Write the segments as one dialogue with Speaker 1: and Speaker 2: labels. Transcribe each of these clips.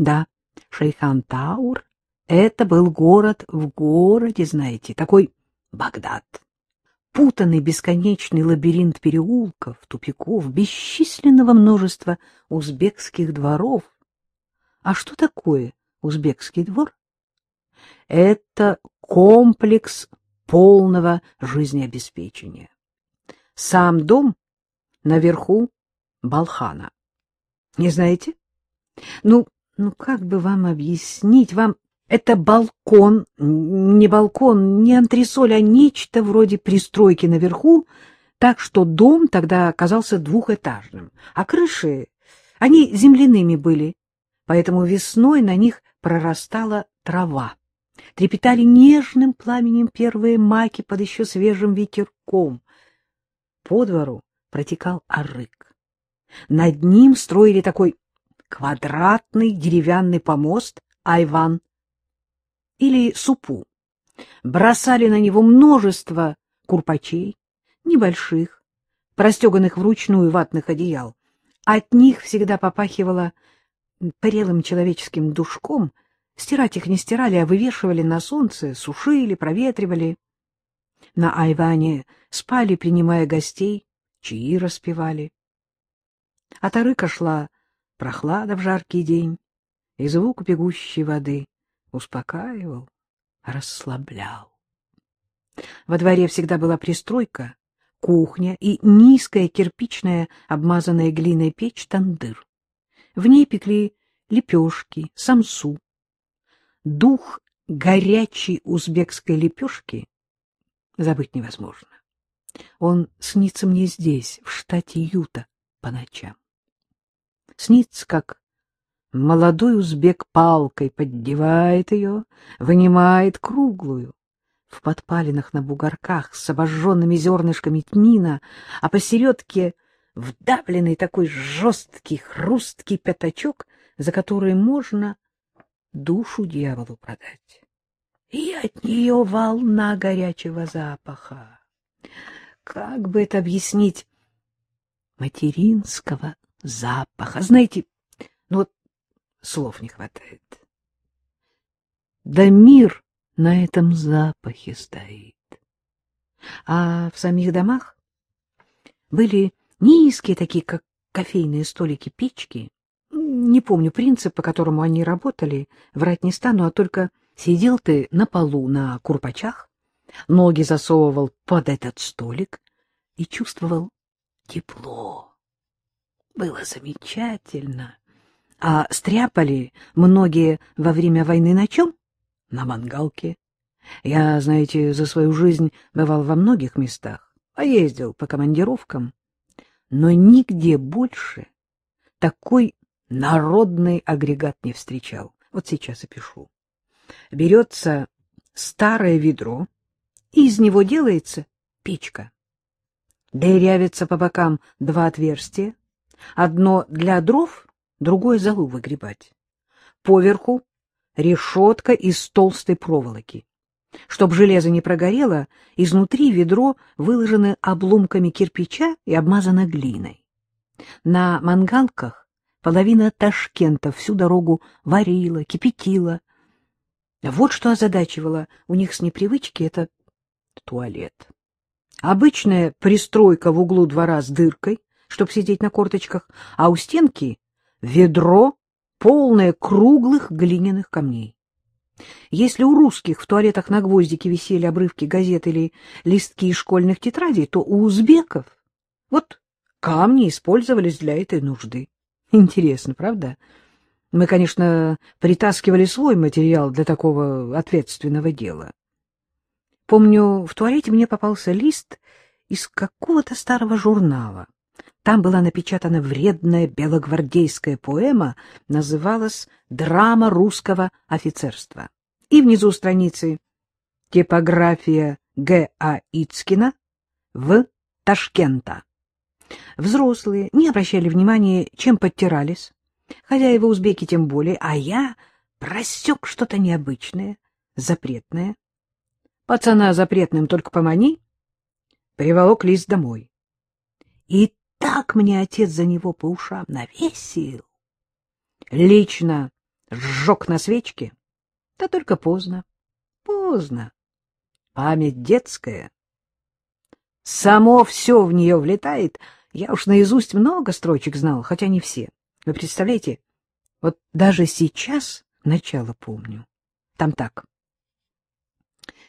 Speaker 1: Да, Шейхан-Таур — это был город в городе, знаете, такой Багдад. Путанный бесконечный лабиринт переулков, тупиков, бесчисленного множества узбекских дворов. А что такое узбекский двор? Это комплекс полного жизнеобеспечения. Сам дом наверху Балхана. Не знаете? Ну, ну как бы вам объяснить? Вам это балкон, не балкон, не антресоль, а нечто вроде пристройки наверху, так что дом тогда казался двухэтажным, а крыши, они земляными были, поэтому весной на них прорастала трава. Трепетали нежным пламенем первые маки под еще свежим ветерком. По двору протекал арык. Над ним строили такой квадратный деревянный помост айван или супу. Бросали на него множество курпачей, небольших, простеганных вручную ватных одеял. От них всегда попахивало прелым человеческим душком. Стирать их не стирали, а вывешивали на солнце, сушили, проветривали. На айване спали, принимая гостей, чаи распевали. От арыка шла прохлада в жаркий день, и звук бегущей воды успокаивал, расслаблял. Во дворе всегда была пристройка, кухня и низкая кирпичная, обмазанная глиной печь тандыр. В ней пекли лепешки, самсу. Дух горячей узбекской лепешки забыть невозможно. Он снится мне здесь, в штате Юта, по ночам. Снится, как молодой узбек палкой поддевает ее, вынимает круглую, в подпалинах на бугорках с обожженными зернышками тмина, а посередке вдавленный такой жесткий, хрусткий пятачок, за который можно душу дьяволу продать. И от нее волна горячего запаха как бы это объяснить, материнского запаха. Знаете, ну вот слов не хватает. Да мир на этом запахе стоит. А в самих домах были низкие такие, как кофейные столики, печки. Не помню принцип, по которому они работали, врать не стану, а только сидел ты на полу на курпачах, ноги засовывал под этот столик и чувствовал тепло. Было замечательно. А стряпали многие во время войны на чем? На мангалке. Я, знаете, за свою жизнь бывал во многих местах, а ездил по командировкам, но нигде больше такой народный агрегат не встречал. Вот сейчас и пишу. Берется старое ведро, и из него делается печка. Дырявится по бокам два отверстия, одно для дров, другое залу выгребать. Поверху решетка из толстой проволоки. Чтоб железо не прогорело, изнутри ведро выложено обломками кирпича и обмазано глиной. На мангалках половина Ташкента всю дорогу варила, кипятила. Вот что озадачивало у них с непривычки — это туалет. Обычная пристройка в углу двора с дыркой, чтобы сидеть на корточках, а у стенки ведро, полное круглых глиняных камней. Если у русских в туалетах на гвоздике висели обрывки газет или листки школьных тетрадей, то у узбеков вот камни использовались для этой нужды. Интересно, правда? Мы, конечно, притаскивали свой материал для такого ответственного дела. Помню, в туалете мне попался лист из какого-то старого журнала. Там была напечатана вредная белогвардейская поэма, называлась «Драма русского офицерства». И внизу страницы «Типография Г. А. Ицкина в Ташкента». Взрослые не обращали внимания, чем подтирались, хозяева узбеки тем более, а я просек что-то необычное, запретное. Пацана запретным только помани. Приволок лист домой. И так мне отец за него по ушам навесил. Лично сжег на свечке. Да только поздно, поздно. Память детская. Само все в нее влетает. Я уж наизусть много строчек знал, хотя не все. Вы представляете, вот даже сейчас начало помню. Там так.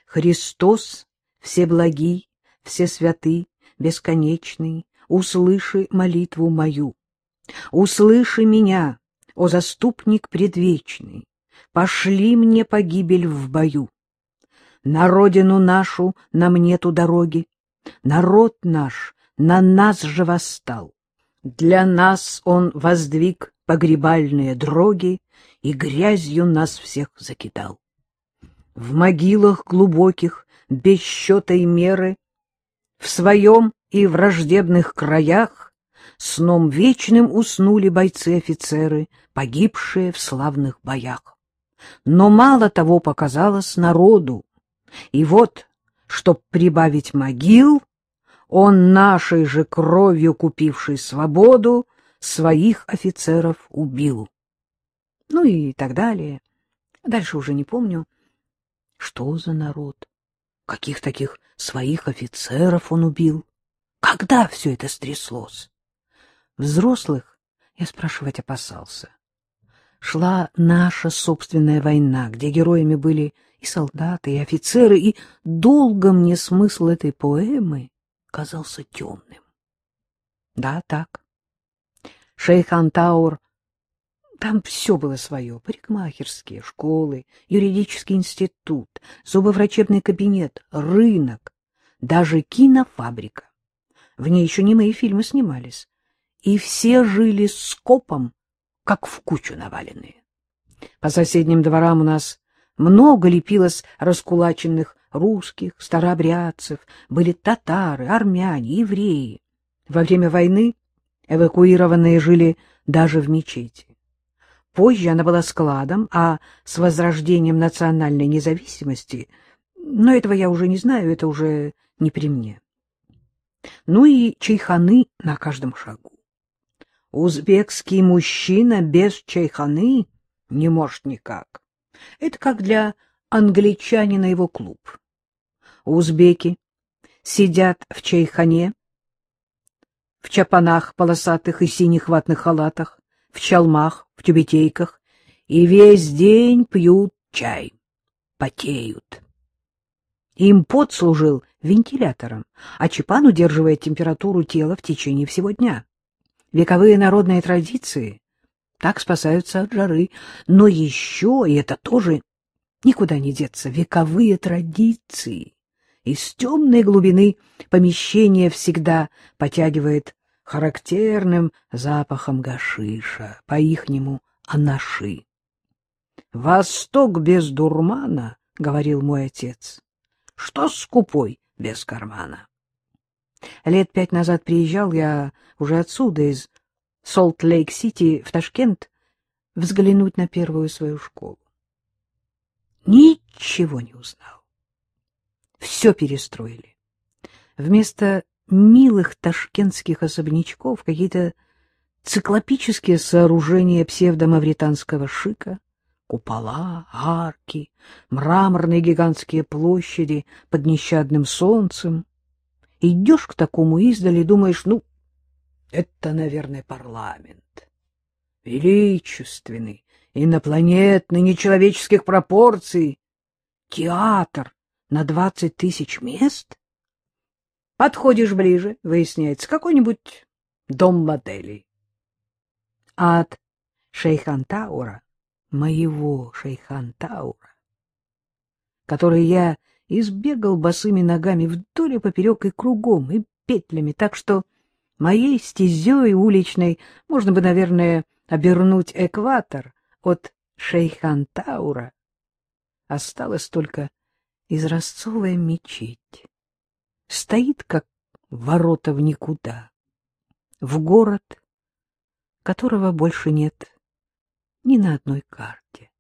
Speaker 1: Христос, все благий, все святы, бесконечный, услыши молитву мою. Услыши меня, о заступник предвечный, пошли мне погибель в бою. На родину нашу нам нету дороги, народ наш на нас же восстал. Для нас он воздвиг погребальные дроги и грязью нас всех закидал. В могилах глубоких, без счета и меры, в своем и враждебных краях сном вечным уснули бойцы-офицеры, погибшие в славных боях. Но мало того показалось народу, и вот, чтоб прибавить могил, он нашей же кровью купивший свободу, своих офицеров убил. Ну и так далее. Дальше уже не помню. Что за народ? Каких таких своих офицеров он убил? Когда все это стряслось? Взрослых я спрашивать опасался. Шла наша собственная война, где героями были и солдаты, и офицеры, и долго мне смысл этой поэмы казался темным. Да, так. Шейх Антаур, там все было свое, парикмахерские, школы, юридический институт, зубоврачебный кабинет, рынок, даже кинофабрика. В ней еще не мои фильмы снимались. И все жили скопом, как в кучу наваленные. По соседним дворам у нас много лепилось раскулаченных русских, старообрядцев, были татары, армяне, евреи. Во время войны эвакуированные жили даже в мечети. Позже она была складом, а с возрождением национальной независимости, но этого я уже не знаю, это уже не при мне. Ну и чайханы на каждом шагу. Узбекский мужчина без чайханы не может никак. Это как для англичанина его клуб. Узбеки сидят в чайхане, в чапанах полосатых и синих ватных халатах, в чалмах, в тюбетейках, и весь день пьют чай, потеют. Им пот служил вентилятором, а чапан удерживает температуру тела в течение всего дня. Вековые народные традиции так спасаются от жары, но еще, и это тоже никуда не деться, вековые традиции. Из темной глубины помещение всегда потягивает характерным запахом гашиша, по-ихнему анаши. «Восток без дурмана», — говорил мой отец, — «что скупой без кармана». Лет пять назад приезжал я уже отсюда, из Солт-Лейк-Сити в Ташкент, взглянуть на первую свою школу. Ничего не узнал. Все перестроили. Вместо милых ташкентских особнячков какие-то циклопические сооружения псевдомавританского шика, купола, арки, мраморные гигантские площади под нещадным солнцем. Идешь к такому издали, думаешь, ну, это, наверное, парламент. Величественный, инопланетный, нечеловеческих пропорций. Театр на двадцать тысяч мест? Подходишь ближе, выясняется, какой-нибудь дом моделей. От Шейхантаура, моего Шейхантаура, который я избегал босыми ногами вдоль и поперек и кругом, и петлями, так что моей стезей уличной можно бы, наверное, обернуть экватор от Шейхантаура. Осталась только изразцовая мечеть. Стоит, как ворота в никуда, в город, которого больше нет ни на одной карте.